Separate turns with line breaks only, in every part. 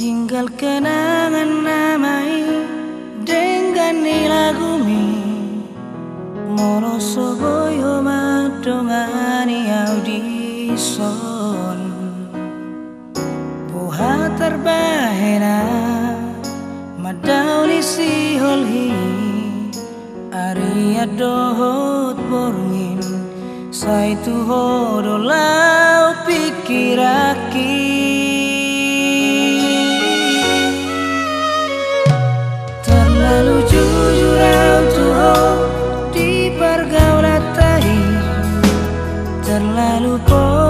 Tinggal kenangan namai dengan nila gumi. Moro soboyo madongani audison. Buha terbahena madauli si holhi. Aria dohot borungin Saitu hodolau pikiraki Terlalu posro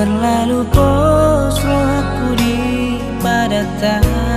Terlalu bos aku di pada tangan